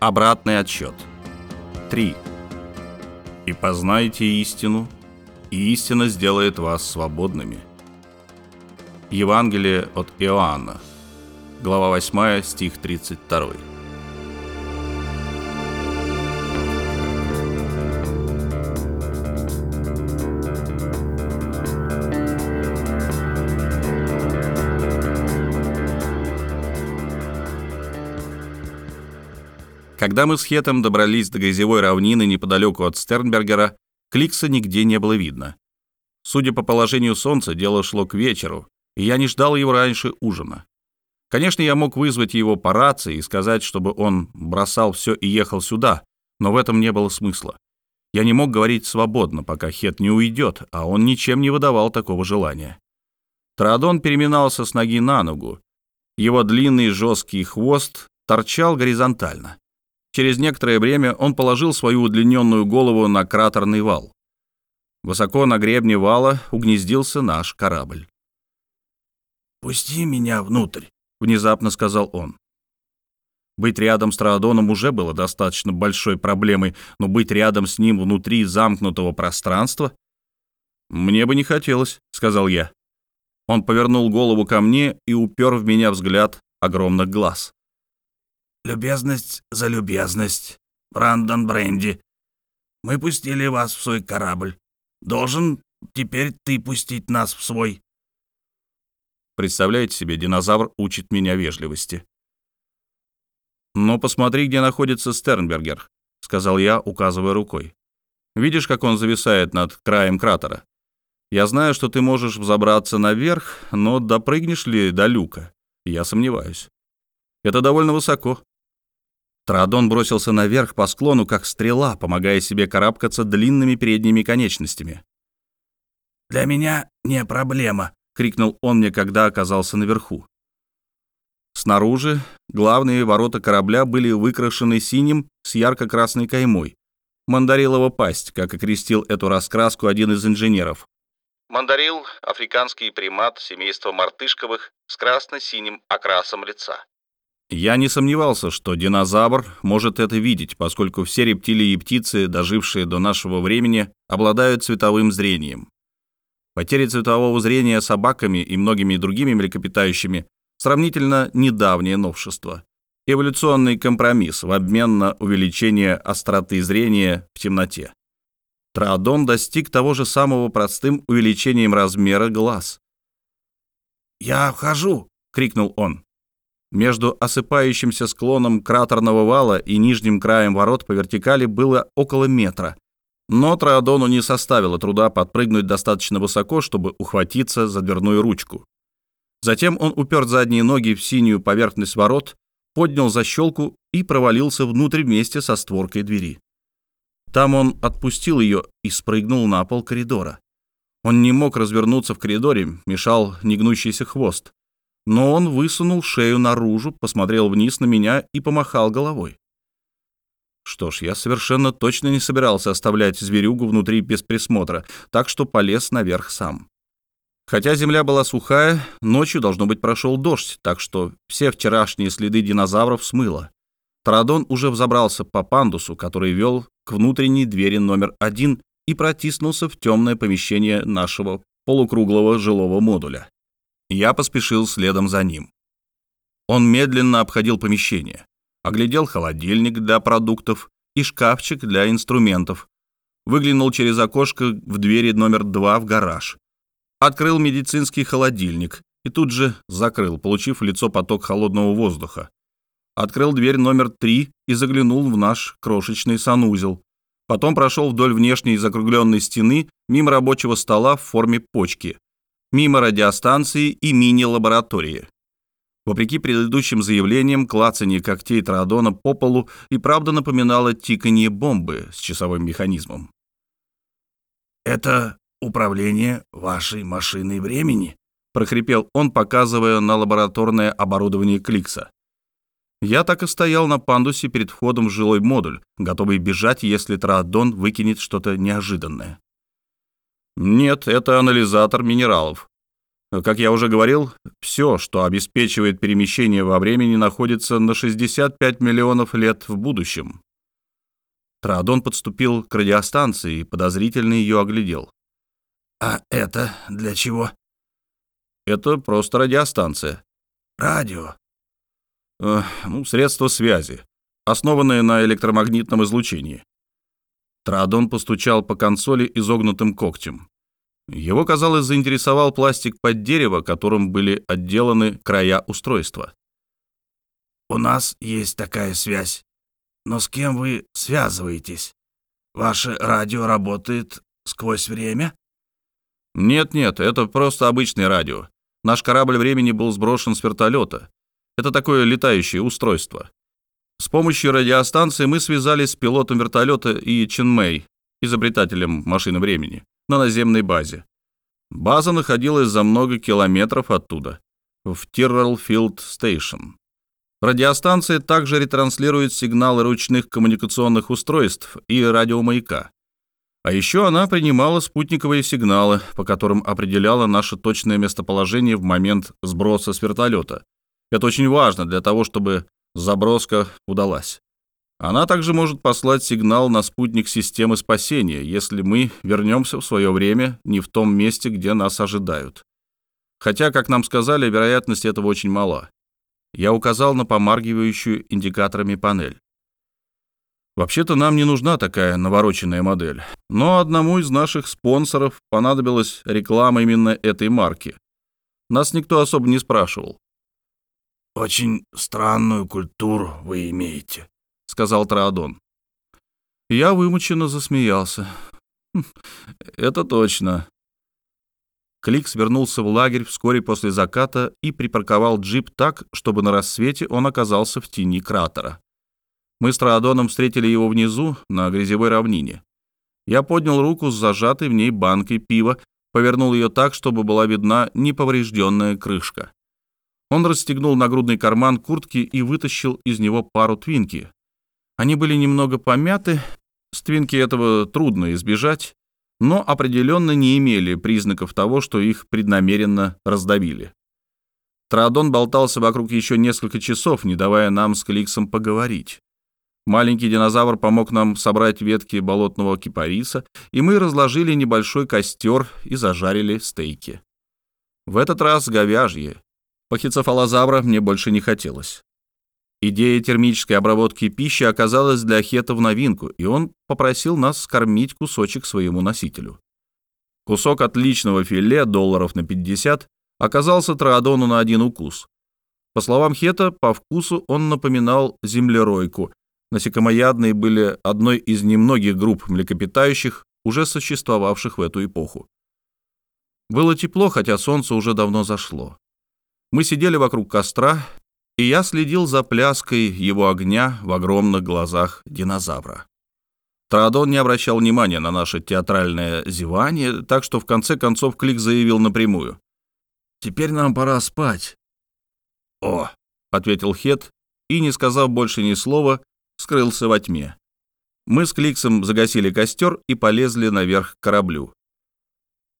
Обратный отсчет. 3. «И познайте истину, и истина сделает вас свободными». Евангелие от Иоанна, глава 8, стих 32. Когда мы с Хетом добрались до грязевой равнины неподалеку от Стернбергера, Кликса нигде не было видно. Судя по положению солнца, дело шло к вечеру, и я не ждал его раньше ужина. Конечно, я мог вызвать его по рации и сказать, чтобы он бросал все и ехал сюда, но в этом не было смысла. Я не мог говорить свободно, пока Хет не уйдет, а он ничем не выдавал такого желания. Траадон переминался с ноги на ногу. Его длинный жесткий хвост торчал горизонтально. Через некоторое время он положил свою удлиненную голову на кратерный вал. Высоко на гребне вала угнездился наш корабль. «Пусти меня внутрь», — внезапно сказал он. Быть рядом с Траадоном уже было достаточно большой проблемой, но быть рядом с ним внутри замкнутого пространства... «Мне бы не хотелось», — сказал я. Он повернул голову ко мне и упер в меня взгляд огромных глаз. Любезность за любезность, Брандон Бренди. Мы пустили вас в свой корабль. Должен теперь ты пустить нас в свой. Представляете себе, динозавр учит меня вежливости. «Но посмотри, где находится Стернбергер», — сказал я, указывая рукой. «Видишь, как он зависает над краем кратера? Я знаю, что ты можешь взобраться наверх, но допрыгнешь ли до люка? Я сомневаюсь. Это довольно высоко. Траадон бросился наверх по склону, как стрела, помогая себе карабкаться длинными передними конечностями. «Для меня не проблема», — крикнул он мне, когда оказался наверху. Снаружи главные ворота корабля были выкрашены синим с ярко-красной каймой. Мандарилова пасть, как окрестил эту раскраску один из инженеров. Мандарил — африканский примат семейства мартышковых с красно-синим окрасом лица. Я не сомневался, что динозавр может это видеть, поскольку все рептилии и птицы, дожившие до нашего времени, обладают цветовым зрением. Потеря цветового зрения собаками и многими другими млекопитающими сравнительно недавнее новшество. Эволюционный компромисс в обмен на увеличение остроты зрения в темноте. Траодон достиг того же самого простым увеличением размера глаз. «Я вхожу!» — крикнул он. Между осыпающимся склоном кратерного вала и нижним краем ворот по вертикали было около метра. Но Траодону не составило труда подпрыгнуть достаточно высоко, чтобы ухватиться за дверную ручку. Затем он упер задние ноги в синюю поверхность ворот, поднял защелку и провалился внутрь вместе со створкой двери. Там он отпустил ее и спрыгнул на пол коридора. Он не мог развернуться в коридоре, мешал негнущийся хвост но он высунул шею наружу, посмотрел вниз на меня и помахал головой. Что ж, я совершенно точно не собирался оставлять зверюгу внутри без присмотра, так что полез наверх сам. Хотя земля была сухая, ночью, должно быть, прошел дождь, так что все вчерашние следы динозавров смыло. Тарадон уже взобрался по пандусу, который вел к внутренней двери номер один и протиснулся в темное помещение нашего полукруглого жилого модуля. Я поспешил следом за ним. Он медленно обходил помещение, оглядел холодильник для продуктов и шкафчик для инструментов, выглянул через окошко в двери номер два в гараж, открыл медицинский холодильник и тут же закрыл, получив в лицо поток холодного воздуха. Открыл дверь номер три и заглянул в наш крошечный санузел. Потом прошел вдоль внешней закругленной стены мимо рабочего стола в форме почки — мимо радиостанции и мини-лаборатории. Вопреки предыдущим заявлениям, клацанье когтей Траадона по полу и правда напоминало тиканье бомбы с часовым механизмом. «Это управление вашей машиной времени?» — прохрипел он, показывая на лабораторное оборудование Кликса. Я так и стоял на пандусе перед входом в жилой модуль, готовый бежать, если Траадон выкинет что-то неожиданное. Нет, это анализатор минералов. Как я уже говорил, все, что обеспечивает перемещение во времени, находится на 65 миллионов лет в будущем. Траадон подступил к радиостанции и подозрительно ее оглядел. «А это для чего?» «Это просто радиостанция». «Радио?» э, «Ну, средство связи, основанное на электромагнитном излучении». Траадон постучал по консоли изогнутым когтем. Его, казалось, заинтересовал пластик под дерево, которым были отделаны края устройства. «У нас есть такая связь. Но с кем вы связываетесь? Ваше радио работает сквозь время?» «Нет-нет, это просто обычное радио. Наш корабль времени был сброшен с вертолета. Это такое летающее устройство. С помощью радиостанции мы связались с пилотом вертолета и Ченмэй, изобретателем машины времени, на наземной базе. База находилась за много километров оттуда, в Тиррелфилд Стейшн. Радиостанция также ретранслирует сигналы ручных коммуникационных устройств и радиомаяка. А еще она принимала спутниковые сигналы, по которым определяла наше точное местоположение в момент сброса с вертолета. Это очень важно для того, чтобы заброска удалась. Она также может послать сигнал на спутник системы спасения, если мы вернемся в свое время не в том месте, где нас ожидают. Хотя, как нам сказали, вероятность этого очень мала. Я указал на помаргивающую индикаторами панель. Вообще-то нам не нужна такая навороченная модель. Но одному из наших спонсоров понадобилась реклама именно этой марки. Нас никто особо не спрашивал. «Очень странную культуру вы имеете», — сказал Траадон. Я вымученно засмеялся. «Хм, «Это точно. Кликс вернулся в лагерь вскоре после заката и припарковал джип так, чтобы на рассвете он оказался в тени кратера. Мы с Траадоном встретили его внизу, на грязевой равнине. Я поднял руку с зажатой в ней банкой пива, повернул ее так, чтобы была видна неповрежденная крышка. Он расстегнул нагрудный карман куртки и вытащил из него пару твинки. Они были немного помяты, с твинки этого трудно избежать, но определенно не имели признаков того, что их преднамеренно раздавили. Траадон болтался вокруг еще несколько часов, не давая нам с Кликсом поговорить. Маленький динозавр помог нам собрать ветки болотного кипариса, и мы разложили небольшой костер и зажарили стейки. В этот раз говяжье. Пахицефалозавра мне больше не хотелось. Идея термической обработки пищи оказалась для Хета в новинку, и он попросил нас скормить кусочек своему носителю. Кусок отличного филе, долларов на 50, оказался Троадону на один укус. По словам Хета, по вкусу он напоминал землеройку. Насекомоядные были одной из немногих групп млекопитающих, уже существовавших в эту эпоху. Было тепло, хотя солнце уже давно зашло. Мы сидели вокруг костра, и я следил за пляской его огня в огромных глазах динозавра. Траадон не обращал внимания на наше театральное зевание, так что в конце концов Клик заявил напрямую. «Теперь нам пора спать». «О», — ответил Хет, и, не сказав больше ни слова, скрылся во тьме. Мы с Кликсом загасили костер и полезли наверх к кораблю.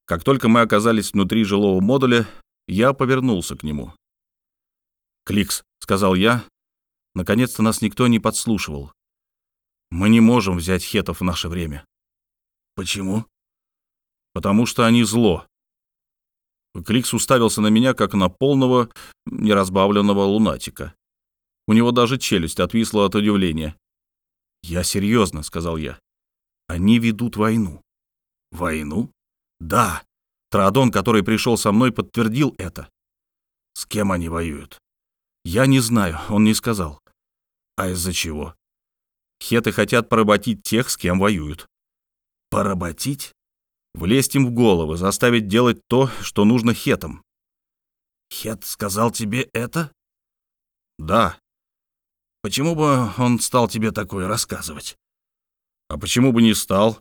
Как только мы оказались внутри жилого модуля, я повернулся к нему. «Кликс», — сказал я, — «наконец-то нас никто не подслушивал. Мы не можем взять хетов в наше время». «Почему?» «Потому что они зло». Кликс уставился на меня, как на полного, неразбавленного лунатика. У него даже челюсть отвисла от удивления. «Я серьезно», — сказал я. «Они ведут войну». «Войну?» «Да». Траадон, который пришел со мной, подтвердил это. «С кем они воюют?» «Я не знаю, он не сказал». «А из-за чего?» «Хеты хотят поработить тех, с кем воюют». «Поработить?» «Влезть им в головы, заставить делать то, что нужно хетам». «Хет сказал тебе это?» «Да». «Почему бы он стал тебе такое рассказывать?» «А почему бы не стал?»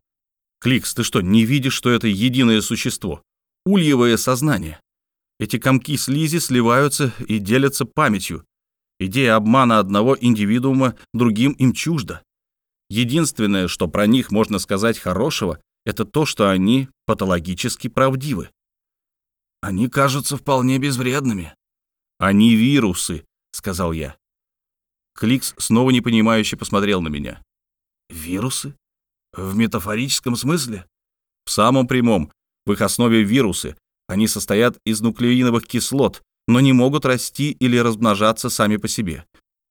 «Кликс, ты что, не видишь, что это единое существо? Ульевое сознание?» Эти комки слизи сливаются и делятся памятью. Идея обмана одного индивидуума другим им чужда. Единственное, что про них можно сказать хорошего, это то, что они патологически правдивы. Они кажутся вполне безвредными. Они вирусы, сказал я. Кликс снова непонимающе посмотрел на меня. Вирусы? В метафорическом смысле? В самом прямом. В их основе вирусы. Они состоят из нуклеиновых кислот, но не могут расти или размножаться сами по себе.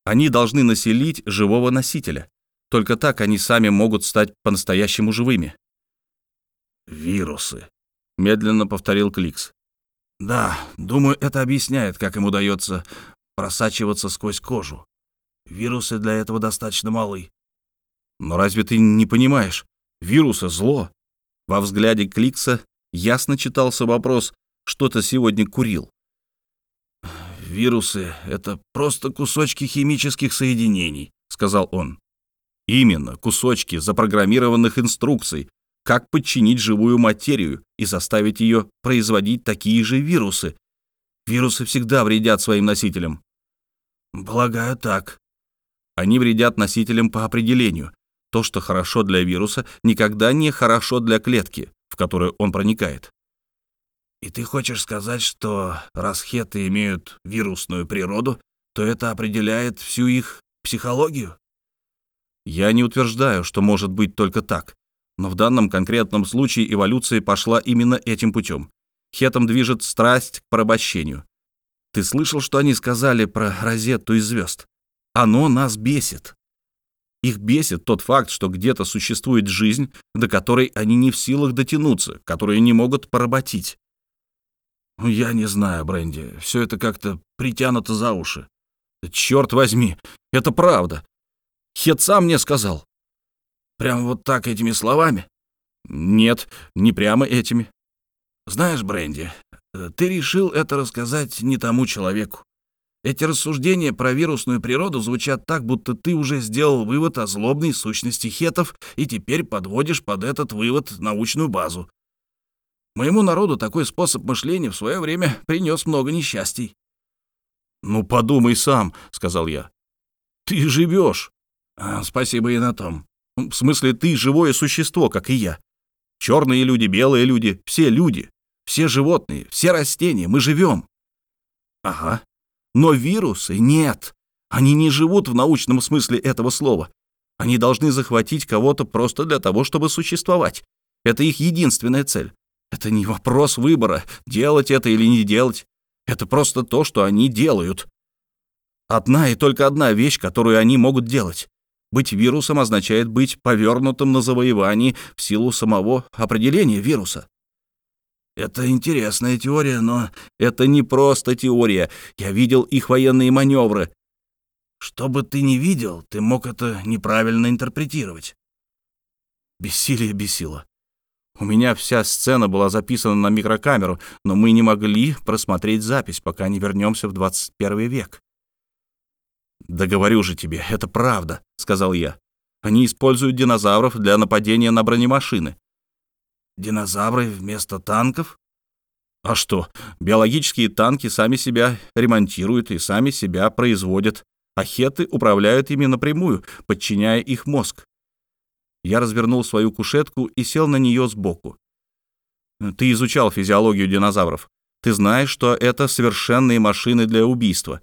Они должны населить живого носителя. Только так они сами могут стать по-настоящему живыми. «Вирусы», — медленно повторил Кликс. «Да, думаю, это объясняет, как им удается просачиваться сквозь кожу. Вирусы для этого достаточно малы». «Но разве ты не понимаешь? Вирусы — зло». Во взгляде Кликса ясно читался вопрос, что ты сегодня курил. «Вирусы — это просто кусочки химических соединений», — сказал он. Именно, кусочки запрограммированных инструкций, как подчинить живую материю и заставить ее производить такие же вирусы. Вирусы всегда вредят своим носителям. Полагаю, так. Они вредят носителям по определению. То, что хорошо для вируса, никогда не хорошо для клетки, которую он проникает. И ты хочешь сказать, что раз хеты имеют вирусную природу, то это определяет всю их психологию? Я не утверждаю, что может быть только так. Но в данном конкретном случае эволюция пошла именно этим путем. Хетом движет страсть к порабощению. Ты слышал, что они сказали про розетту из звезд? Оно нас бесит. Их бесит тот факт, что где-то существует жизнь, до которой они не в силах дотянуться, которую не могут поработить. Ну, я не знаю, Бренди, все это как-то притянуто за уши. Черт возьми, это правда. Хет сам мне сказал. Прям вот так этими словами? Нет, не прямо этими. Знаешь, Бренди, э, ты решил это рассказать не тому человеку. Эти рассуждения про вирусную природу звучат так, будто ты уже сделал вывод о злобной сущности хетов и теперь подводишь под этот вывод научную базу. Моему народу такой способ мышления в свое время принес много несчастий. «Ну, подумай сам», — сказал я. «Ты живешь. А, спасибо и на том. В смысле, ты живое существо, как и я. Черные люди, белые люди, все люди, все животные, все растения, мы живем. Ага. Но вирусы нет. Они не живут в научном смысле этого слова. Они должны захватить кого-то просто для того, чтобы существовать. Это их единственная цель. Это не вопрос выбора, делать это или не делать. Это просто то, что они делают. Одна и только одна вещь, которую они могут делать. Быть вирусом означает быть повернутым на завоевании в силу самого определения вируса. Это интересная теория, но... Это не просто теория. Я видел их военные маневры. Что бы ты ни видел, ты мог это неправильно интерпретировать. Бессилие бесило. У меня вся сцена была записана на микрокамеру, но мы не могли просмотреть запись, пока не вернемся в 21 век. «Да говорю же тебе, это правда», — сказал я. «Они используют динозавров для нападения на бронемашины». «Динозавры вместо танков?» «А что, биологические танки сами себя ремонтируют и сами себя производят, а хеты управляют ими напрямую, подчиняя их мозг. Я развернул свою кушетку и сел на нее сбоку. Ты изучал физиологию динозавров. Ты знаешь, что это совершенные машины для убийства.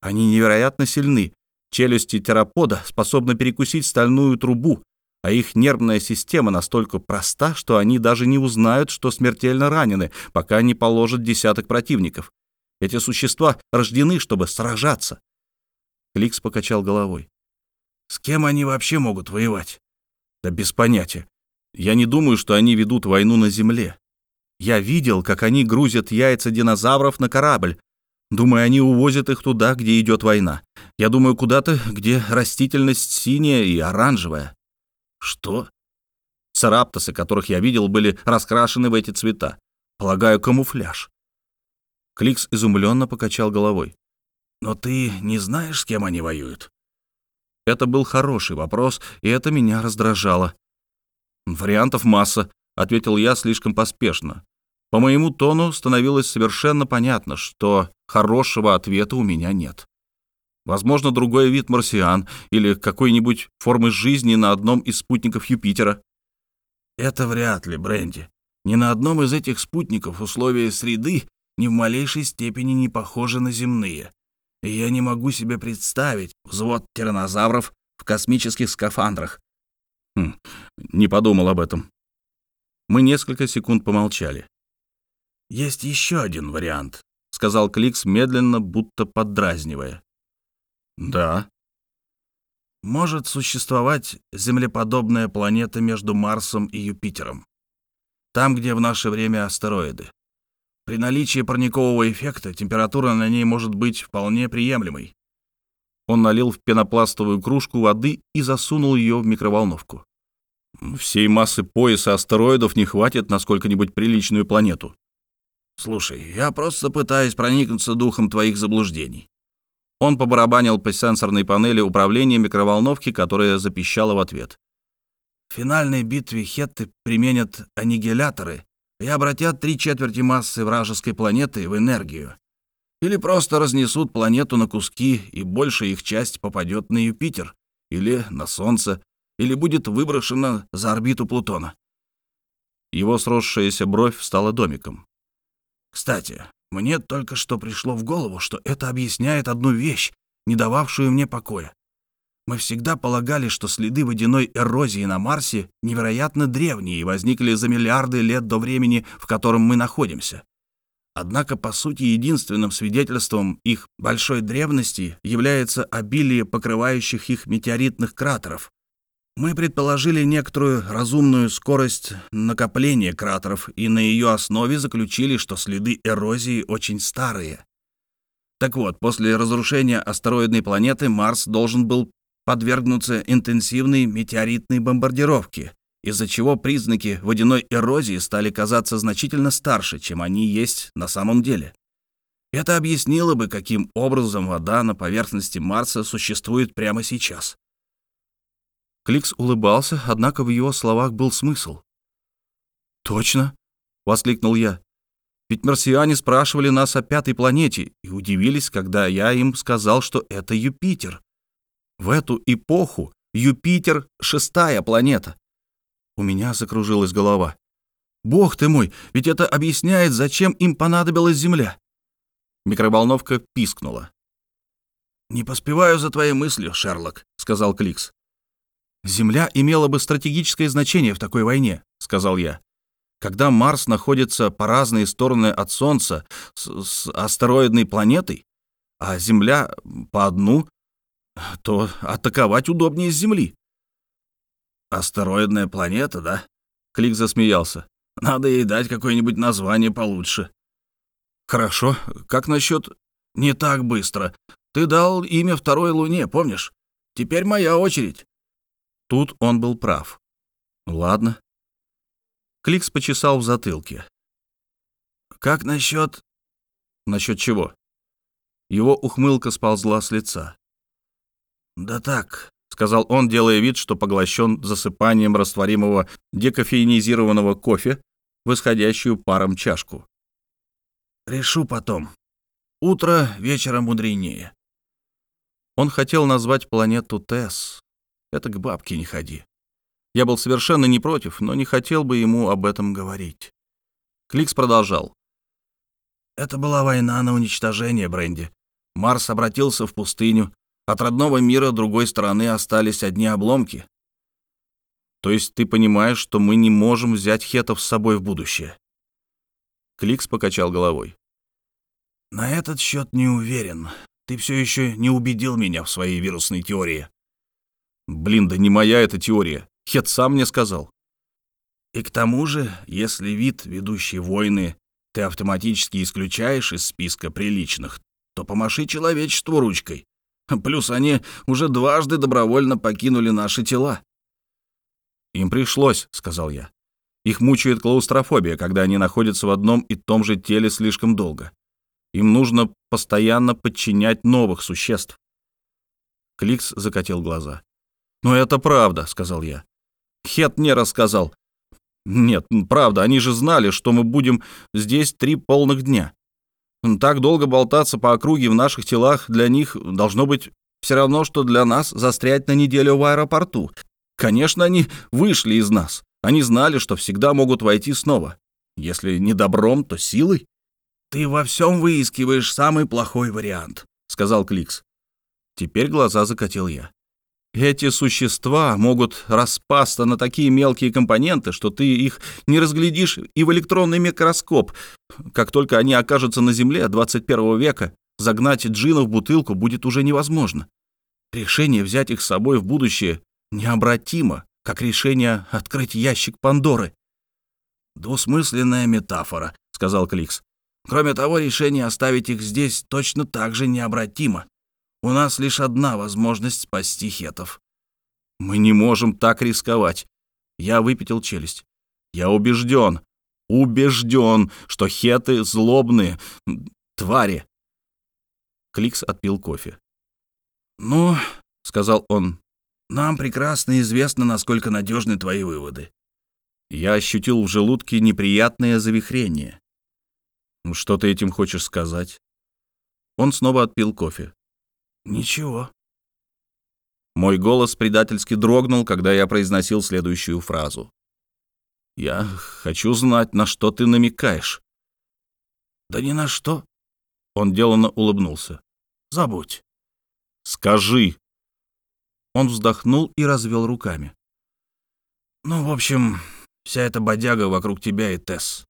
Они невероятно сильны. Челюсти терапода способны перекусить стальную трубу, а их нервная система настолько проста, что они даже не узнают, что смертельно ранены, пока не положат десяток противников. Эти существа рождены, чтобы сражаться. Кликс покачал головой. С кем они вообще могут воевать? Да без понятия. Я не думаю, что они ведут войну на Земле. Я видел, как они грузят яйца динозавров на корабль. Думаю, они увозят их туда, где идет война. Я думаю, куда-то, где растительность синяя и оранжевая. Что? Цараптосы, которых я видел, были раскрашены в эти цвета. Полагаю, камуфляж. Кликс изумленно покачал головой. «Но ты не знаешь, с кем они воюют?» Это был хороший вопрос, и это меня раздражало. «Вариантов масса», — ответил я слишком поспешно. По моему тону становилось совершенно понятно, что хорошего ответа у меня нет. Возможно, другой вид марсиан или какой-нибудь формы жизни на одном из спутников Юпитера. Это вряд ли, Бренди. Ни на одном из этих спутников условия среды ни в малейшей степени не похожи на земные. И я не могу себе представить взвод тиранозавров в космических скафандрах. Хм, не подумал об этом. Мы несколько секунд помолчали. «Есть еще один вариант», — сказал Кликс медленно, будто поддразнивая. «Да». «Может существовать землеподобная планета между Марсом и Юпитером. Там, где в наше время астероиды. При наличии парникового эффекта температура на ней может быть вполне приемлемой. Он налил в пенопластовую кружку воды и засунул ее в микроволновку. Всей массы пояса астероидов не хватит на сколько-нибудь приличную планету. Слушай, я просто пытаюсь проникнуться духом твоих заблуждений. Он побарабанил по сенсорной панели управления микроволновки, которая запищала в ответ. В финальной битве хетты применят аннигиляторы и обратят три четверти массы вражеской планеты в энергию. Или просто разнесут планету на куски, и большая их часть попадет на Юпитер, или на Солнце, или будет выброшена за орбиту Плутона. Его сросшаяся бровь стала домиком. Кстати, мне только что пришло в голову, что это объясняет одну вещь, не дававшую мне покоя. Мы всегда полагали, что следы водяной эрозии на Марсе невероятно древние и возникли за миллиарды лет до времени, в котором мы находимся. Однако, по сути, единственным свидетельством их большой древности является обилие покрывающих их метеоритных кратеров. Мы предположили некоторую разумную скорость накопления кратеров и на ее основе заключили, что следы эрозии очень старые. Так вот, после разрушения астероидной планеты Марс должен был подвергнуться интенсивной метеоритной бомбардировке, из-за чего признаки водяной эрозии стали казаться значительно старше, чем они есть на самом деле. Это объяснило бы, каким образом вода на поверхности Марса существует прямо сейчас. Кликс улыбался, однако в его словах был смысл. «Точно!» — воскликнул я. «Ведь марсиане спрашивали нас о пятой планете и удивились, когда я им сказал, что это Юпитер. В эту эпоху Юпитер — шестая планета. У меня закружилась голова. Бог ты мой, ведь это объясняет, зачем им понадобилась Земля. Микроволновка пискнула. «Не поспеваю за твоей мыслью, Шерлок», — сказал Кликс. «Земля имела бы стратегическое значение в такой войне», — сказал я. «Когда Марс находится по разные стороны от Солнца с, с астероидной планетой, а Земля по одну, то атаковать удобнее с Земли. «Астероидная планета, да?» Клик засмеялся. «Надо ей дать какое-нибудь название получше». «Хорошо. Как насчет...» «Не так быстро. Ты дал имя второй Луне, помнишь? Теперь моя очередь». Тут он был прав. «Ладно». Кликс почесал в затылке. «Как насчет...» «Насчет чего?» Его ухмылка сползла с лица. «Да так», — сказал он, делая вид, что поглощен засыпанием растворимого декофеинизированного кофе в исходящую паром чашку. «Решу потом. Утро вечера мудренее». Он хотел назвать планету Тесс. Это к бабке не ходи. Я был совершенно не против, но не хотел бы ему об этом говорить. Кликс продолжал. «Это была война на уничтожение, Бренди. Марс обратился в пустыню, от родного мира другой стороны остались одни обломки. То есть ты понимаешь, что мы не можем взять хетов с собой в будущее? Кликс покачал головой. На этот счет не уверен. Ты все еще не убедил меня в своей вирусной теории. Блин, да не моя эта теория. Хет сам мне сказал. И к тому же, если вид, ведущий войны, ты автоматически исключаешь из списка приличных, то помаши человечеству ручкой. Плюс они уже дважды добровольно покинули наши тела. «Им пришлось», — сказал я. «Их мучает клаустрофобия, когда они находятся в одном и том же теле слишком долго. Им нужно постоянно подчинять новых существ». Кликс закатил глаза. «Но это правда», — сказал я. «Хет мне рассказал». «Нет, правда, они же знали, что мы будем здесь три полных дня. Так долго болтаться по округе в наших телах для них должно быть все равно, что для нас застрять на неделю в аэропорту. Конечно, они вышли из нас. Они знали, что всегда могут войти снова. Если не добром, то силой. «Ты во всем выискиваешь самый плохой вариант», — сказал Кликс. Теперь глаза закатил я. Эти существа могут распасться на такие мелкие компоненты, что ты их не разглядишь и в электронный микроскоп. Как только они окажутся на Земле 21 века, загнать джина в бутылку будет уже невозможно. Решение взять их с собой в будущее необратимо, как решение открыть ящик Пандоры. «Двусмысленная метафора», — сказал Кликс. «Кроме того, решение оставить их здесь точно так же необратимо. У нас лишь одна возможность спасти хетов. Мы не можем так рисковать. Я выпятил челюсть. Я убежден, убежден, что хеты злобные твари. Кликс отпил кофе. «Ну, — сказал он, — нам прекрасно известно, насколько надежны твои выводы». Я ощутил в желудке неприятное завихрение. «Что ты этим хочешь сказать?» Он снова отпил кофе. «Ничего». Мой голос предательски дрогнул, когда я произносил следующую фразу. «Я хочу знать, на что ты намекаешь». «Да ни на что». Он деланно улыбнулся. «Забудь». «Скажи». Он вздохнул и развел руками. «Ну, в общем, вся эта бодяга вокруг тебя и Тесс».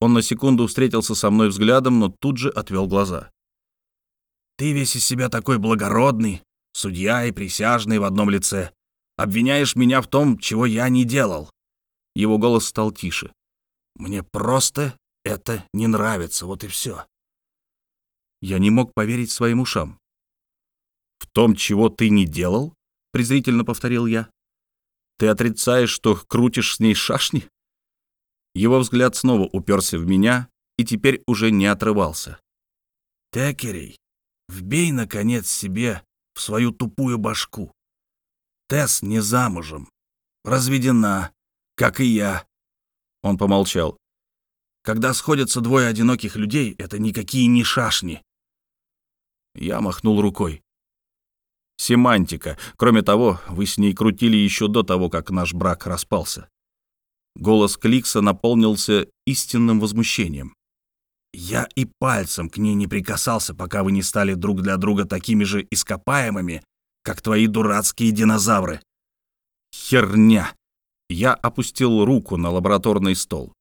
Он на секунду встретился со мной взглядом, но тут же отвел глаза. Ты весь из себя такой благородный, судья и присяжный в одном лице. Обвиняешь меня в том, чего я не делал». Его голос стал тише. «Мне просто это не нравится, вот и все». Я не мог поверить своим ушам. «В том, чего ты не делал?» — презрительно повторил я. «Ты отрицаешь, что крутишь с ней шашни?» Его взгляд снова уперся в меня и теперь уже не отрывался. «Текерей, Вбей, наконец, себе в свою тупую башку. Тесс не замужем, разведена, как и я. Он помолчал. Когда сходятся двое одиноких людей, это никакие не шашни. Я махнул рукой. Семантика. Кроме того, вы с ней крутили еще до того, как наш брак распался. Голос Кликса наполнился истинным возмущением. Я и пальцем к ней не прикасался, пока вы не стали друг для друга такими же ископаемыми, как твои дурацкие динозавры. Херня. Я опустил руку на лабораторный стол.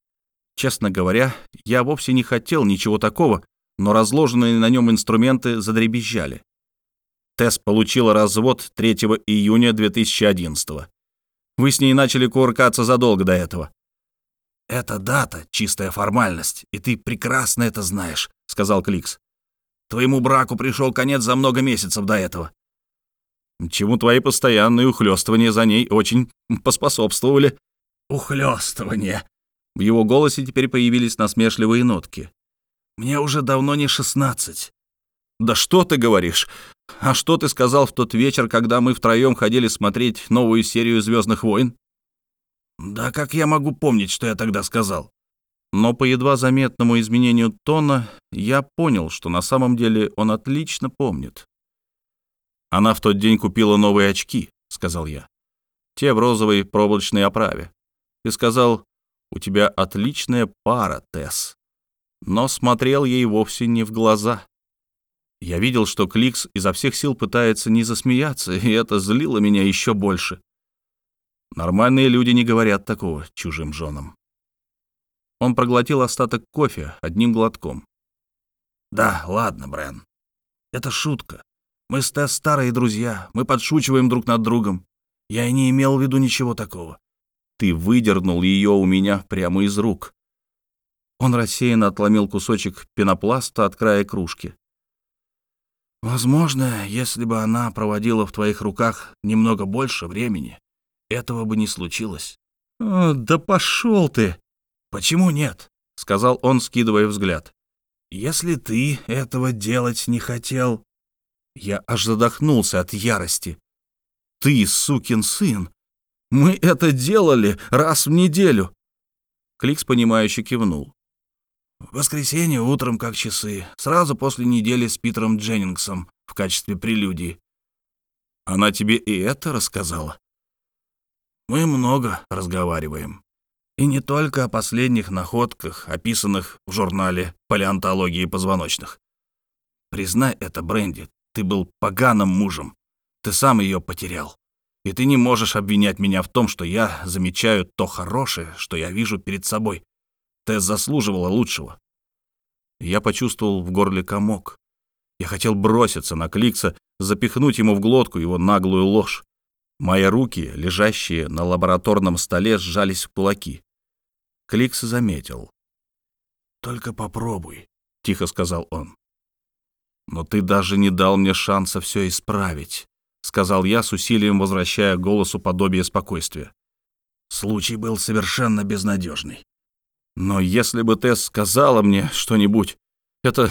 Честно говоря, я вовсе не хотел ничего такого, но разложенные на нем инструменты задребезжали. Тесс получила развод 3 июня 2011 -го. Вы с ней начали кувыркаться задолго до этого. «Эта дата — чистая формальность, и ты прекрасно это знаешь», — сказал Кликс. «Твоему браку пришел конец за много месяцев до этого». «Чему твои постоянные ухлёстывания за ней очень поспособствовали?» «Ухлёстывание!» В его голосе теперь появились насмешливые нотки. «Мне уже давно не шестнадцать». «Да что ты говоришь? А что ты сказал в тот вечер, когда мы втроем ходили смотреть новую серию «Звездных войн»?» Да как я могу помнить, что я тогда сказал? Но по едва заметному изменению тона я понял, что на самом деле он отлично помнит. «Она в тот день купила новые очки», — сказал я. «Те в розовой проволочной оправе. Ты сказал, у тебя отличная пара, Тесс». Но смотрел ей вовсе не в глаза. Я видел, что Кликс изо всех сил пытается не засмеяться, и это злило меня еще больше. Нормальные люди не говорят такого чужим женам. Он проглотил остаток кофе одним глотком. «Да, ладно, Брен. Это шутка. Мы с Тесс старые друзья, мы подшучиваем друг над другом. Я и не имел в виду ничего такого». «Ты выдернул ее у меня прямо из рук». Он рассеянно отломил кусочек пенопласта от края кружки. «Возможно, если бы она проводила в твоих руках немного больше времени, этого бы не случилось. «О, да пошел ты!» «Почему нет?» — сказал он, скидывая взгляд. «Если ты этого делать не хотел...» Я аж задохнулся от ярости. «Ты, сукин сын! Мы это делали раз в неделю!» Кликс, понимающе кивнул. «В воскресенье утром как часы, сразу после недели с Питером Дженнингсом в качестве прелюдии». «Она тебе и это рассказала?» Мы много разговариваем. И не только о последних находках, описанных в журнале палеонтологии позвоночных. Признай это, Бренди, ты был поганым мужем. Ты сам ее потерял. И ты не можешь обвинять меня в том, что я замечаю то хорошее, что я вижу перед собой. Ты заслуживала лучшего. Я почувствовал в горле комок. Я хотел броситься на Кликса, запихнуть ему в глотку его наглую ложь. Мои руки, лежащие на лабораторном столе, сжались в кулаки. Кликс заметил. «Только попробуй», — тихо сказал он. «Но ты даже не дал мне шанса все исправить», — сказал я, с усилием возвращая голосу подобие спокойствия. Случай был совершенно безнадежный. Но если бы Тесс сказала мне что-нибудь, это...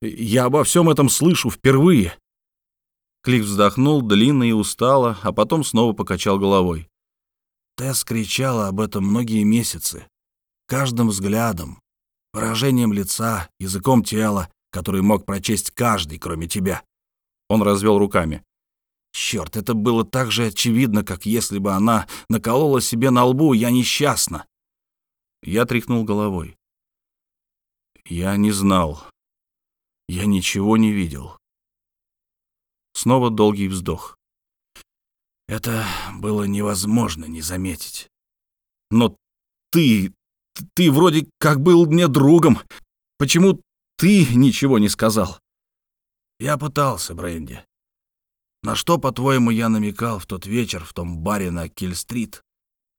Я обо всем этом слышу впервые. Клик вздохнул длинно и устало, а потом снова покачал головой. Тесс кричала об этом многие месяцы. Каждым взглядом, выражением лица, языком тела, который мог прочесть каждый, кроме тебя. Он развел руками. Черт, это было так же очевидно, как если бы она наколола себе на лбу «Я несчастна». Я тряхнул головой. Я не знал. Я ничего не видел. Снова долгий вздох. Это было невозможно не заметить. Но ты... ты вроде как был мне другом. Почему ты ничего не сказал? Я пытался, Бренди. На что, по-твоему, я намекал в тот вечер в том баре на Килл-стрит?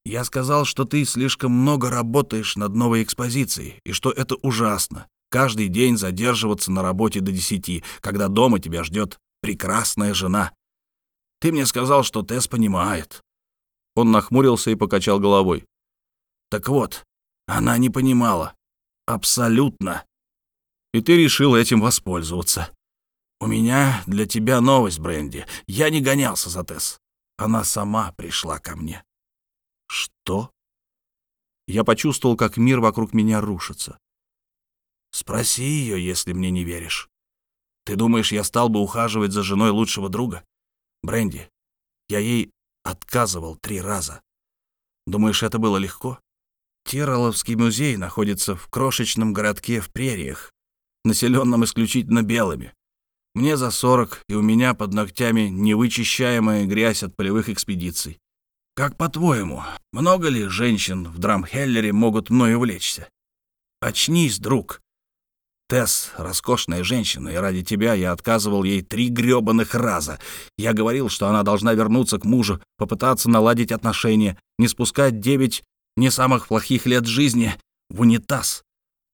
Я сказал, что ты слишком много работаешь над новой экспозицией, и что это ужасно. Каждый день задерживаться на работе до десяти, когда дома тебя ждет прекрасная жена. Ты мне сказал, что Тесс понимает». Он нахмурился и покачал головой. «Так вот, она не понимала. Абсолютно. И ты решил этим воспользоваться. У меня для тебя новость, Бренди. Я не гонялся за Тесс. Она сама пришла ко мне». «Что?» Я почувствовал, как мир вокруг меня рушится. «Спроси ее, если мне не веришь. Ты думаешь, я стал бы ухаживать за женой лучшего друга? Бренди, я ей отказывал три раза. Думаешь, это было легко? Тироловский музей находится в крошечном городке в прериях, населенном исключительно белыми. Мне за сорок, и у меня под ногтями невычищаемая грязь от полевых экспедиций. Как по-твоему, много ли женщин в Драмхеллере могут мною увлечься? Очнись, друг. Тесс — роскошная женщина, и ради тебя я отказывал ей три грёбаных раза. Я говорил, что она должна вернуться к мужу, попытаться наладить отношения, не спускать девять не самых плохих лет жизни в унитаз.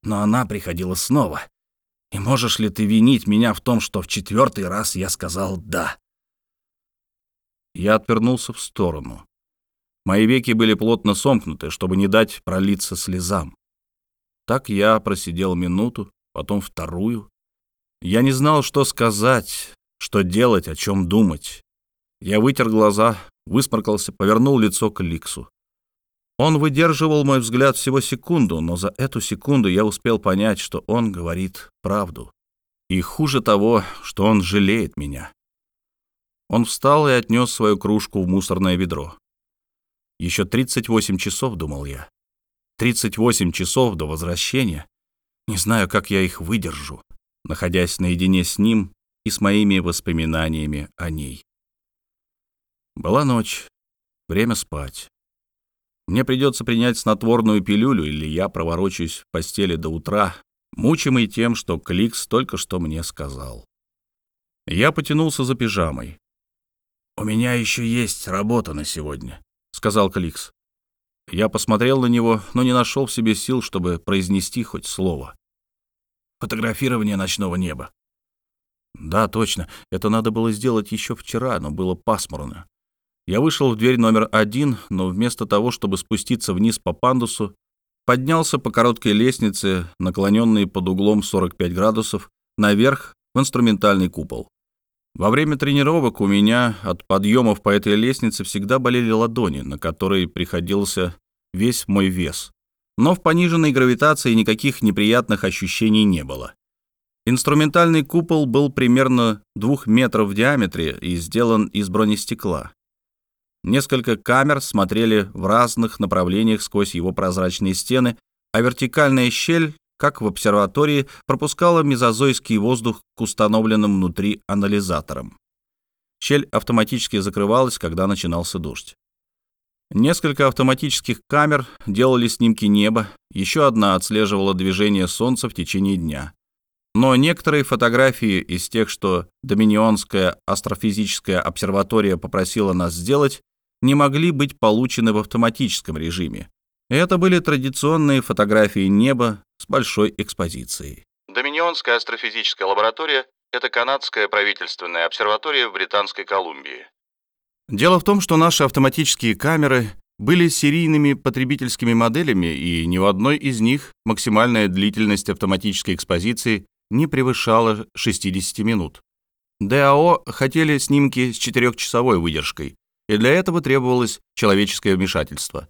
Но она приходила снова. И можешь ли ты винить меня в том, что в четвертый раз я сказал «да»?» Я отвернулся в сторону. Мои веки были плотно сомкнуты, чтобы не дать пролиться слезам. Так я просидел минуту, потом вторую. Я не знал, что сказать, что делать, о чем думать. Я вытер глаза, высморкался, повернул лицо к Ликсу. Он выдерживал мой взгляд всего секунду, но за эту секунду я успел понять, что он говорит правду. И хуже того, что он жалеет меня. Он встал и отнес свою кружку в мусорное ведро. Еще 38 часов, думал я. 38 часов до возвращения. Не знаю, как я их выдержу, находясь наедине с ним и с моими воспоминаниями о ней. Была ночь, время спать. Мне придется принять снотворную пилюлю, или я проворочусь в постели до утра, мучимый тем, что Кликс только что мне сказал. Я потянулся за пижамой. «У меня еще есть работа на сегодня», сказал Каликс. Я посмотрел на него, но не нашел в себе сил, чтобы произнести хоть слово. Фотографирование ночного неба. Да, точно. Это надо было сделать еще вчера, но было пасмурно. Я вышел в дверь номер один, но вместо того, чтобы спуститься вниз по пандусу, поднялся по короткой лестнице, наклоненной под углом 45 градусов, наверх в инструментальный купол. Во время тренировок у меня от подъемов по этой лестнице всегда болели ладони, на которые приходился весь мой вес. Но в пониженной гравитации никаких неприятных ощущений не было. Инструментальный купол был примерно двух метров в диаметре и сделан из бронестекла. Несколько камер смотрели в разных направлениях сквозь его прозрачные стены, а вертикальная щель, как в обсерватории, пропускала мезозойский воздух к установленным внутри анализаторам. Щель автоматически закрывалась, когда начинался дождь. Несколько автоматических камер делали снимки неба, еще одна отслеживала движение Солнца в течение дня. Но некоторые фотографии из тех, что Доминионская астрофизическая обсерватория попросила нас сделать, не могли быть получены в автоматическом режиме. Это были традиционные фотографии неба с большой экспозицией. Доминионская астрофизическая лаборатория – это канадская правительственная обсерватория в Британской Колумбии. Дело в том, что наши автоматические камеры были серийными потребительскими моделями, и ни в одной из них максимальная длительность автоматической экспозиции не превышала 60 минут. ДАО хотели снимки с четырехчасовой выдержкой, и для этого требовалось человеческое вмешательство.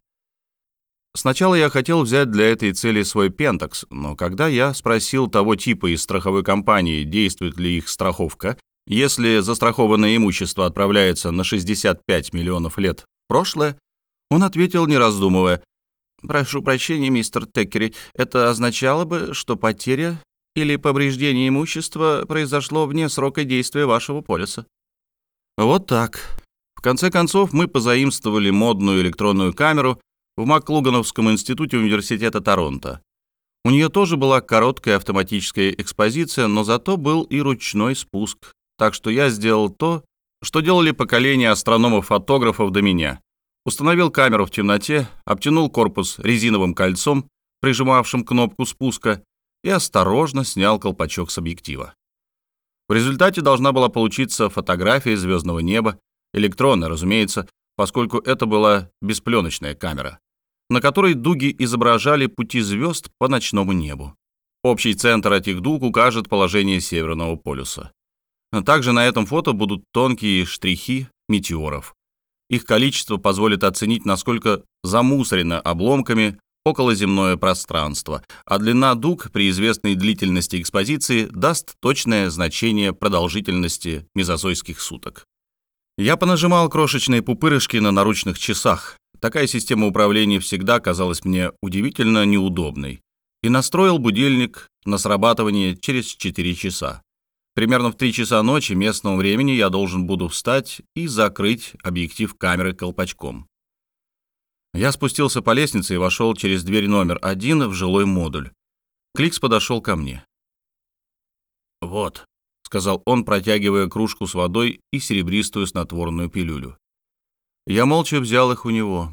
Сначала я хотел взять для этой цели свой Пентакс, но когда я спросил того типа из страховой компании, действует ли их страховка, если застрахованное имущество отправляется на 65 миллионов лет в прошлое, он ответил, не раздумывая, «Прошу прощения, мистер Теккери, это означало бы, что потеря или повреждение имущества произошло вне срока действия вашего полиса». Вот так конце концов, мы позаимствовали модную электронную камеру в Маклугановском институте университета Торонто. У нее тоже была короткая автоматическая экспозиция, но зато был и ручной спуск. Так что я сделал то, что делали поколения астрономов-фотографов до меня. Установил камеру в темноте, обтянул корпус резиновым кольцом, прижимавшим кнопку спуска, и осторожно снял колпачок с объектива. В результате должна была получиться фотография звездного неба, электронная, разумеется, поскольку это была беспленочная камера, на которой дуги изображали пути звезд по ночному небу. Общий центр этих дуг укажет положение Северного полюса. Также на этом фото будут тонкие штрихи метеоров. Их количество позволит оценить, насколько замусорено обломками околоземное пространство, а длина дуг при известной длительности экспозиции даст точное значение продолжительности мезозойских суток. Я понажимал крошечные пупырышки на наручных часах. Такая система управления всегда казалась мне удивительно неудобной. И настроил будильник на срабатывание через 4 часа. Примерно в 3 часа ночи местного времени я должен буду встать и закрыть объектив камеры колпачком. Я спустился по лестнице и вошел через дверь номер один в жилой модуль. Кликс подошел ко мне. «Вот», — сказал он, протягивая кружку с водой и серебристую снотворную пилюлю. Я молча взял их у него.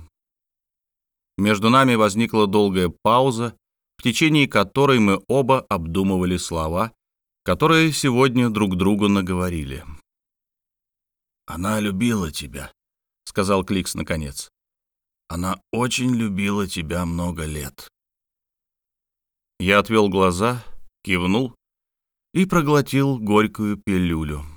Между нами возникла долгая пауза, в течение которой мы оба обдумывали слова, которые сегодня друг другу наговорили. «Она любила тебя», — сказал Кликс наконец. «Она очень любила тебя много лет». Я отвел глаза, кивнул и проглотил горькую пилюлю.